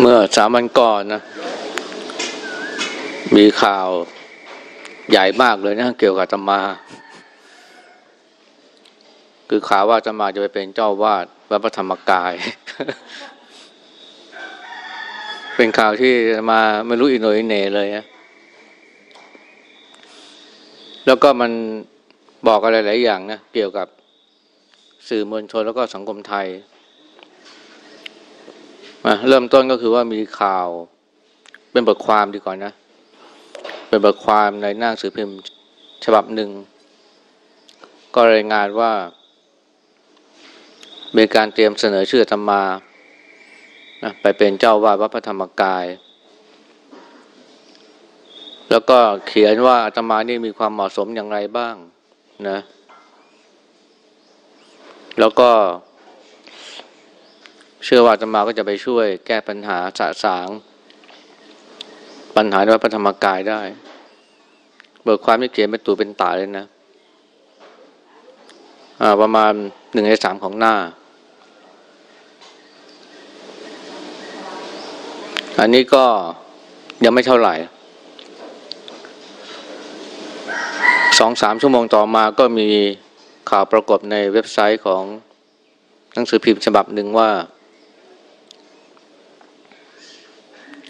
เมื่อสามวันก่อนนะ มีข่าวใหญ่มากเลยนะ เกี่ยวกับอาตมา คือข่าวว่าอาตมาจะไปเป็นเจ้าวาดวัดพระธรรมกาย เป็นข่าวที่มาไม่รู้อีโหนอิเหนเลยนะแล้วก็มันบอกอะไรหลายอย่างนะ เกี่ยวกับสื่อมวลชนแล้วก็สังคมไทย เริ่มต้นก็คือว่ามีข่าวเป็นบทความดีก่อนนะ เป็นบทความในหน้าสือพิมพ์ฉบับหนึ่ง ก็รายงานว่า มีการเตรียมเสนอชื่อธรรมานะไปเป็นเจ้าวาดวัดพระธรรมกาย แล้วก็เขียนว่าอาตมานี่มีความเหมาะสมอย่างไรบ้างนะ แล้วก็ เชื่อว่าอาตมาก็จะไปช่วย แก้ปัญหาสะสาง ปัญหาในวัดพระธรรมกายได้ เบิกความที่เขียนเป็นตัวเป็นตาเลยนะประมาณหนึ่งในสามของหน้า อันนี้ก็ยังไม่เท่าไหร่สองสามชั่วโมงต่อมาก็มีข่าวปรากฏในเว็บไซต์ของหนังสือพิมพ์ฉบับหนึ่งว่า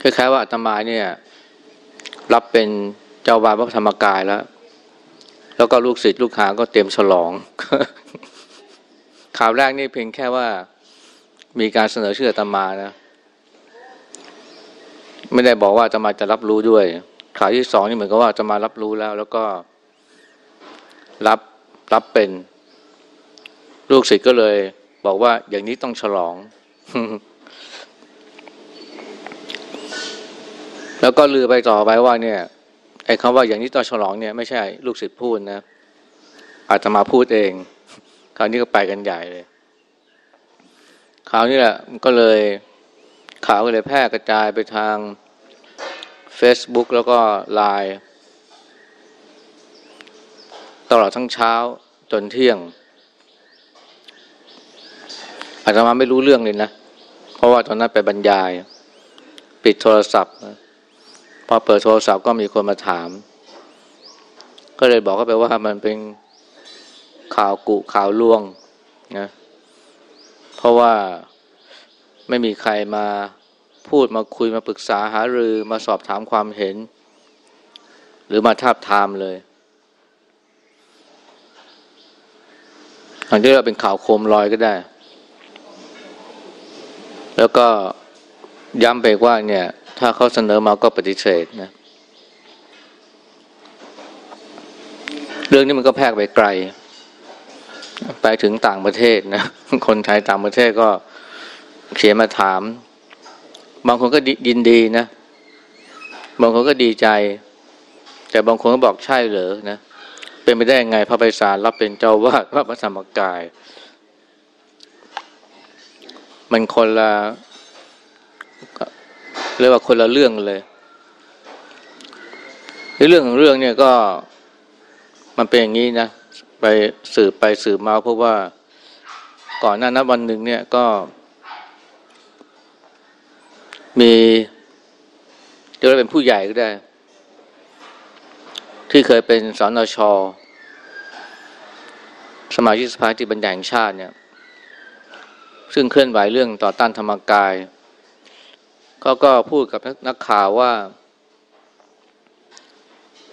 คล้ายๆว่าอาตมาเนี่ย รับเป็นเจ้าวาดพระธรรมกายแล้ว แล้วก็ลูกศิษย์ลูกหาก็เตรียมฉลอง ข่าวแรกนี่เพียงแค่ว่ามีการเสนอชื่ออาตมานะ ไม่ได้บอกว่าอาตมาจะรับรู้ด้วย ข่าวที่สองนี่เหมือนกับว่าอาตมารับรู้แล้ว แล้วก็รับรับเป็น ลูกศิษย์ก็เลย บอกว่าอย่างนี้ต้องฉลอง แล้วก็ลือไปต่อไปว่าเนี่ยไอ้คำว่าอย่างนี้ต้อฉลองเนี่ยไม่ใช่ลูกศิษย์พูดนะอาตมาพูดเอง คราวนี้ก็ไปกันใหญ่เลยข่าวนี้แหละก็เลยข่าวก็เลยแพร่กระจายไปทาง Facebook แล้วก็ไลน์ตลอดทั้งเช้าจนเที่ยง อาตมาไม่รู้เรื่องเลยนะ เพราะว่าตอนนั้นไปบรรยาย ปิดโทรศัพท์นะ พอเปิดโทรศัพท์ก็มีคนมาถาม ก็เลยบอกเขาไปว่ามันเป็นข่าวกุข่าวลวงนะเพราะว่าไม่มีใครมาพูดมาคุยมาปรึกษาหารือมาสอบถามความเห็น หรือมาทาบทามเลยอันที่เราเป็นข่าวโคมลอยก็ได้ แล้วก็ย้ำไปว่าเนี่ย ถ้าเขาเสนอมาก็ปฏิเสธนะเรื่องนี้มันก็แพร่ไปไกล ไปถึงต่างประเทศนะคนไทยต่างประเทศก็เขียนมาถาม บางคนก็ยินดีนะ บางคนก็ดีใจ แต่บางคนก็บอกใช่เหรอนะเป็นไปได้ยังไงพระไพศาลรับเป็นเจ้าวาดพระพระธรรมกาย มันคนละ เรียกว่าคนละเรื่องเลยในเรื่องของเรื่องเนี่ยก็มันเป็นอย่างนี้นะไปสืบไปสืบมาเพราะว่าก่อนหน้านั้นวันหนึ่งเนี่ยก็ มีจะเรียกเป็นผู้ใหญ่ก็ได้ ที่เคยเป็นสนชสมาชิกสภาที่บรรยายแห่งชาติเนี่ย ซึ่งเคลื่อนไหวเรื่องต่อต้านธรรมกาย เขาก็พูดกับนักข่าวว่า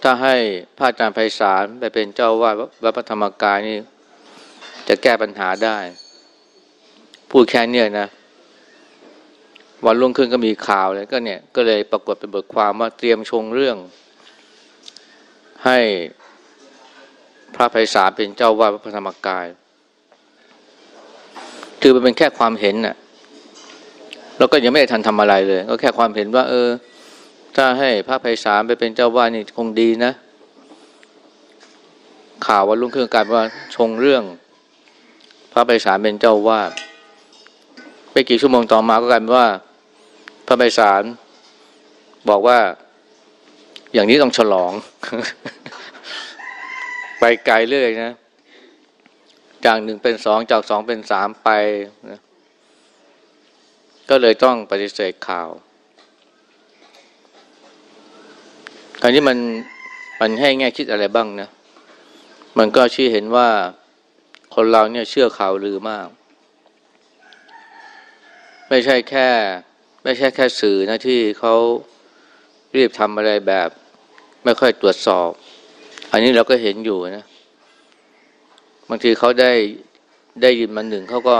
ถ้าให้พระอาจารย์ไพศาลไปเป็นเจ้าวาดวัดพระธรรมกายนี่จะแก้ปัญหาได้ พูดแค่เนี้นะวันรุ่งขึ้นก็มีข่าวเลยก็เนี่ยก็เลยปรากฏเป็นบทความว่าเตรียมชงเรื่อง ให้พระไพศาลเป็นเจ้าวาดวัดพระธรรมกาย คือมันเป็นแค่ความเห็นน่ะ แล้วก็ยังไม่ได้ทันทำอะไรเลย ก็แค่ความเห็นว่า เออ ถ้าให้พระไพศาลไปเป็นเจ้าวาดนี่คงดีนะ ข่าวว่าลุ่งเครื่องการว่าชงเรื่อง พระไพศาลเป็นเจ้าวาดไปกี่ชั่วโมงต่อมาก็กลายเป็นว่า พระไพศาลบอกว่า อย่างนี้ต้องฉลอง ไปไกลเรื่อยนะ จากหนึ่งเป็นสองจากสองเป็นสามไปนะ ก็เลยต้องปฏิเสธข่าวการที่มันมันให้แง่คิดอะไรบ้างนะ มันก็ชี้เห็นว่าคนเราเนี่ยเชื่อข่าวลือมาก ไม่ใช่แค่ ไม่ใช่แค่สื่อนะที่เขารีบทำอะไรแบบ ไม่ค่อยตรวจสอบ อันนี้เราก็เห็นอยู่นะ บางทีเขาได้ได้ยินมาหนึ่งเขาก็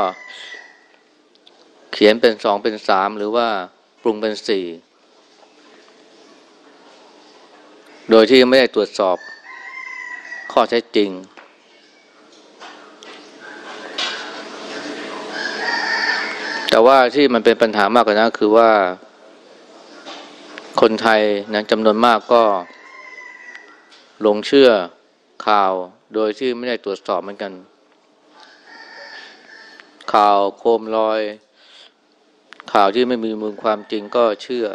เขียนเป็นสองเป็นสามหรือว่าปรุงเป็นสี่โดยที่ไม่ได้ตรวจสอบข้อเท็จจริง แต่ว่าที่มันเป็นปัญหามากกว่านั้นคือว่า คนไทยนะจำนวนมากก็หลงเชื่อข่าวโดยที่ไม่ได้ตรวจสอบเหมือนกัน ข่าวโคมลอย ข่าวที่ไม่มีมูลความจริงก็เชื่อ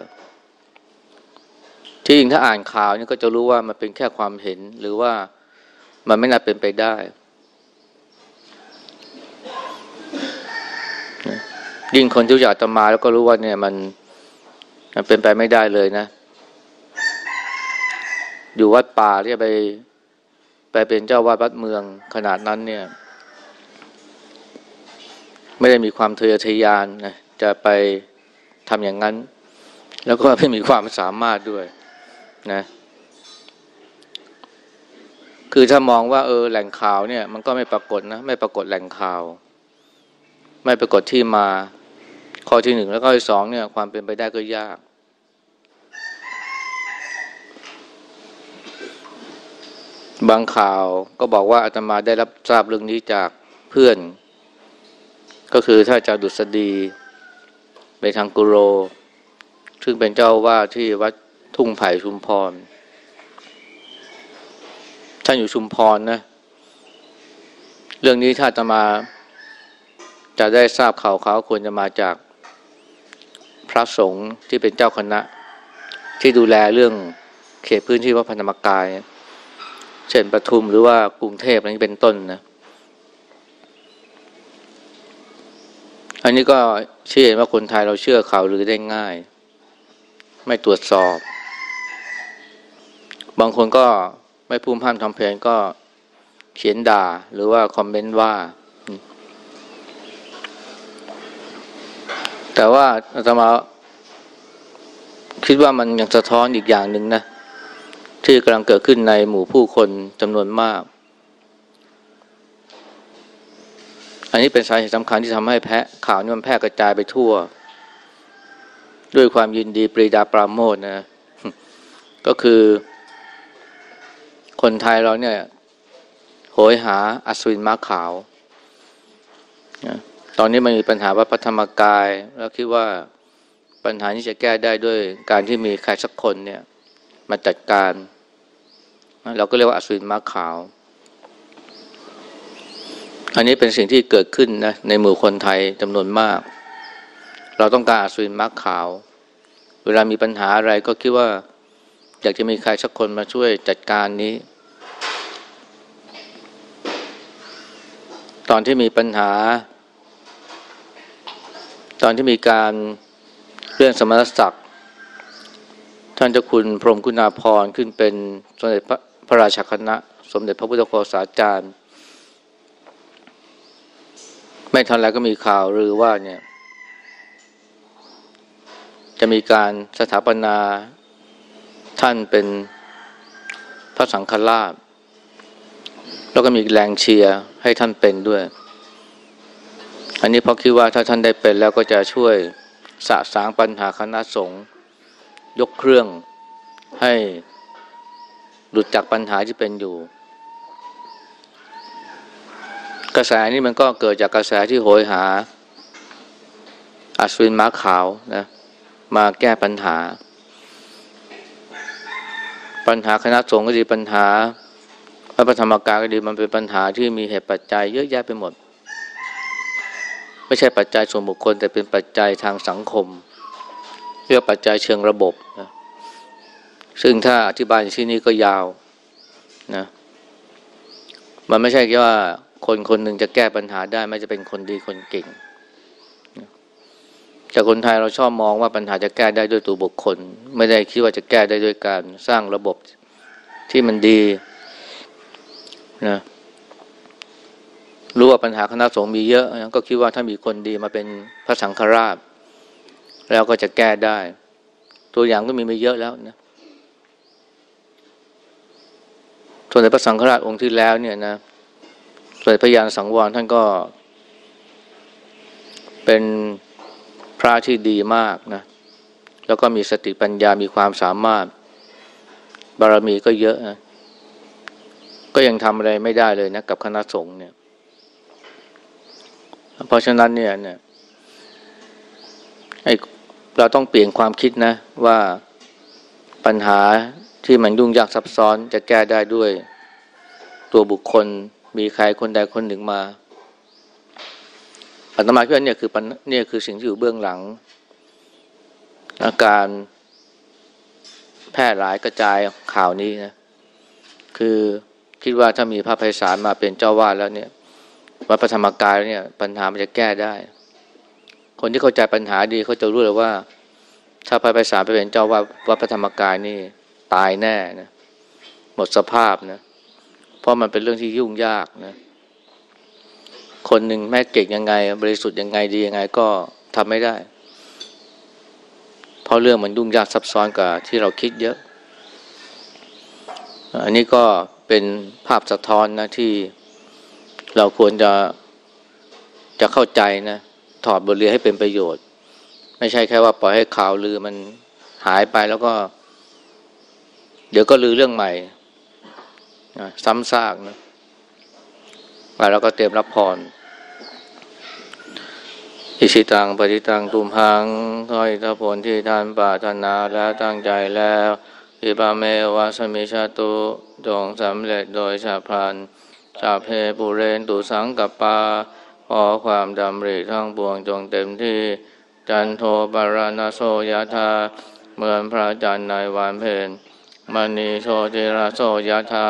ที่จริงถ้าอ่านข่าวนี่ก็จะรู้ว่ามันเป็นแค่ความเห็นหรือว่ามันไม่น่าเป็นไปได้ ยิ่งคนที่อยากจะมาแล้วก็รู้ว่าเนี่ยมันมันเป็นไปไม่ได้เลยนะ อยู่วัดป่าที่ไป ไปเป็นเจ้าวาดวัดเมืองขนาดนั้นเนี่ย ไม่ได้มีความทะเยทะยานนะ จะไปทำอย่างนั้น แล้วก็ไม่มีความสามารถด้วยนะคือถ้ามองว่าเออแหล่งข่าวเนี่ยมันก็ไม่ปรากฏนะไม่ปรากฏแหล่งข่าว ไม่ปรากฏที่มาข้อที่หนึ่งแล้วก็ที่สองเนี่ยความเป็นไปได้ก็ยาก บางข่าวก็บอกว่าอาตมาได้รับทราบเรื่องนี้จากเพื่อน ก็คือถ้าจะดุษฎี ไปทางกุโร ซึ่งเป็นเจ้าว่าที่วัดทุ่งไผ่ชุมพร ท่านอยู่ชุมพรนะ เรื่องนี้ถ้าจะมา จะได้ทราบข่าวเขาควรจะมาจากพระสงฆ์ที่เป็นเจ้าคณะ ที่ดูแลเรื่องเขตพื้นที่วัดพนมกาย เช่นปทุมหรือว่ากรุงเทพอะไรนี้เป็นต้นนะ อันนี้ก็เชื่อว่าคนไทยเราเชื่อข่าวหรือได้ง่าย ไม่ตรวจสอบ บางคนก็ไม่พูดพร่ำทำเพลงก็เขียนด่าหรือว่าคอมเมนต์ว่า แต่ว่าอาตมาคิดว่ามันยังสะท้อนอีกอย่างหนึ่งนะ ที่กำลังเกิดขึ้นในหมู่ผู้คนจำนวนมาก อันนี้เป็นสาเหตุสำคัญที่ทำให้แพะข่าวนี้มันแพร่กระจายไปทั่ว ด้วยความยินดีปรีดาปราโมทนะก็คือคนไทยเราเนี่ย โหยหาอัศวินม้าขาวตอนนี้มันมีปัญหาว่าพระธรรมกาย แล้วคิดว่าปัญหานี้จะแก้ได้ด้วยการที่มีใครสักคนเนี่ย มาจัดการ เราก็เรียกว่าอัศวินม้าขาว อันนี้เป็นสิ่งที่เกิดขึ้นนะในหมู่คนไทยจำนวนมาก เราต้องการอัศวินม้าขาว เวลามีปัญหาอะไรก็คิดว่า อยากจะมีใครสักคนมาช่วยจัดการนี้ ตอนที่มีปัญหา ตอนที่มีการเรื่องสมณศักดิ์ท่านเจ้าคุณพรมคุณาภรขึ้นเป็นสมเด็จพระพระราชคณะ สมเด็จพระพุทธโฆษาจารย์ ไม่ทันแล้วก็มีข่าวหรือว่าเนี่ย จะมีการสถาปนาท่านเป็นพระสังฆราช แล้วก็มีแรงเชียร์ให้ท่านเป็นด้วย อันนี้เพราะคิดว่าถ้าท่านได้เป็นแล้วก็จะช่วยสะสางปัญหาคณะสงฆ์ยกเครื่องให้หลุดจากปัญหาที่เป็นอยู่ กระแสนี้มันก็เกิดจากกระแสที่โหยหาอัศวินม้าขาวนะมาแก้ปัญหา ปัญหาคณะสงฆ์ก็ดีปัญหาพระธรรมกายก็ดีมันเป็นปัญหาที่มีเหตุปัจจัยเยอะแยะไปหมด ไม่ใช่ปัจจัยส่วนบุคคล แต่เป็นปัจจัยทางสังคมเรียกปัจจัยเชิงระบบนะซึ่งถ้าอธิบายที่นี้ก็ยาวนะมันไม่ใช่แค่ว่า คนคนหนึ่งจะแก้ปัญหาได้ไม่จะเป็นคนดีคนเก่ง แต่คนไทยเราชอบมองว่าปัญหาจะแก้ได้ด้วยตัวบุคคล ไม่ได้คิดว่าจะแก้ได้ด้วยการสร้างระบบที่มันดีนะรู้ว่าปัญหาคณะสงฆ์มีเยอะก็คิดว่าถ้ามีคนดีมาเป็นพระสังฆราช แล้วก็จะแก้ได้ ตัวอย่างก็มีไม่เยอะแล้วนะส่วนในพระสังฆราชองค์ที่แล้วเนี่ยนะ ส่วนพยานสังวรท่านก็ เป็นพระที่ดีมากนะ แล้วก็มีสติปัญญามีความสามารถ บารมีก็เยอะนะก็ยังทำอะไรไม่ได้เลยนะกับคณะสงฆ์เนี่ย เพราะฉะนั้นเนี่ยเนี่ยไอเราต้องเปลี่ยนความคิดนะ ว่าปัญหาที่มันยุ่งยากซับซ้อนจะแก้ได้ด้วยตัวบุคคล มีใครคนใดคนหนึ่งมาอาตมาคิดว่าเนี่ยคือปัญเนี่ยคือสิ่งที่อยู่เบื้องหลัง อาการแพร่หลายกระจายข่าวนี้นะคือคิดว่าถ้ามีพระไพศาลมาเป็นเจ้าวาดแล้วเนี่ยวัดพระธรรมกายเนี่ยปัญหามันจะแก้ได้ คนที่เข้าใจปัญหาดีเขาจะรู้เลยว่า ถ้าพระไพศาลไปเป็นเจ้าวาดวัดพระธรรมกายนี่ตายแน่นะหมดสภาพนะเเพราะมันเป็นเรื่องที่ยุ่งยากนะคนหนึ่งแม่เก่งยังไง บริสุทธิ์ยังไงดียังไงก็ทำไม่ได้ เพราะเรื่องมันยุ่งยากซับซ้อนกว่าที่เราคิดเยอะ อันนี้ก็เป็นภาพสะท้อนนะที่เราควรจะจะเข้าใจนะถอดบทเรียนให้เป็นประโยชน์ ไม่ใช่แค่ว่าปล่อยให้ข่าวลือมันหายไปแล้วก็ เดี๋ยวก็ลือเรื่องใหม่ ซ้ำซากนะแล้วก็เตรียมรับพรอิชิตังปฏิตังตุมหังถ้อยทผลที่ท่านปรารถนาแล้วตั้งใจแล้วอิปาเมวะสมิชาตุจงสำเร็จโดยชาพลันชาเพปุเรนตุสังกับปาขอความดำริทั้งปวงจงเต็มที่ จันโทปารณโสยธาเหมือนพระจันทร์ในวันเพ็ญมณีโชติระโสยธา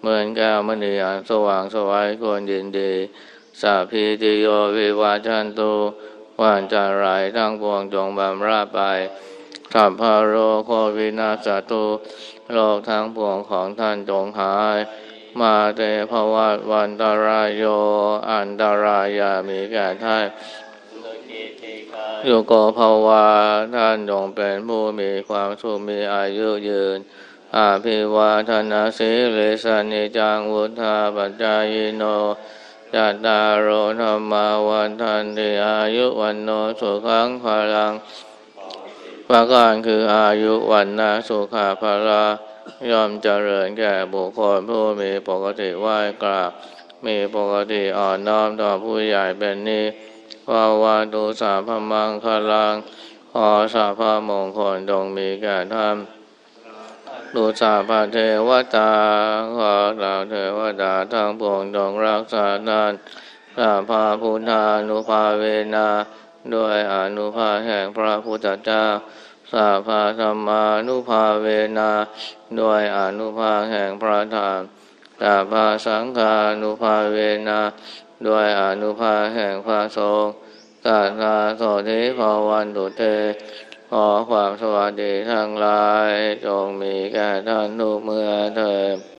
เหมือนแก้วมณีอันสว่างสวัยควรยินดีสัพพิติโยวิวาจันตุวันจะไรทั้งปวงจงบำราไปสัพพโรโควินาสตุโลกทั้งปวงของท่านจงหาย มาเตภวัตวันตรายโย อันตรายามีแก่ท่านโยโกภาวาท่านจงเป็นผู้มีความสุขมีอายุยืน อาภิวาทนาสิเลสนิจังวุธาปัจจายโนจัตตารโอธรรมาวันทันติอายุวันโนสุขังพลังประการคืออายุวันนาสุขาภลายอมเจริญแก่บุคคลผู้มีปกติไหว้กราบ มีปกติอ่อนน้อมต่อผู้ใหญ่เป็นนี้วาวาตุสาพมังคลังขอสาพมงคลจงมีแก่ท่าน ดูสาพเทวตาขอเหล่าเทวดาทั้งปวงจงรักษานานสาพาพุทธานุภาเวนาด้วยอนุภาแห่งพระพุทธเจ้าสาพาธรรมานุภาเวนาด้วยอนุภาแห่งพระธรรมสาพาสังฆานุภาเวนาด้วยอนุภาแห่งพระสงฆ์กาลาโสธิภาวันตุเต ขอความสวัสดีทั้งหลาย จงมีแก่ท่านทุกเมื่อเถิด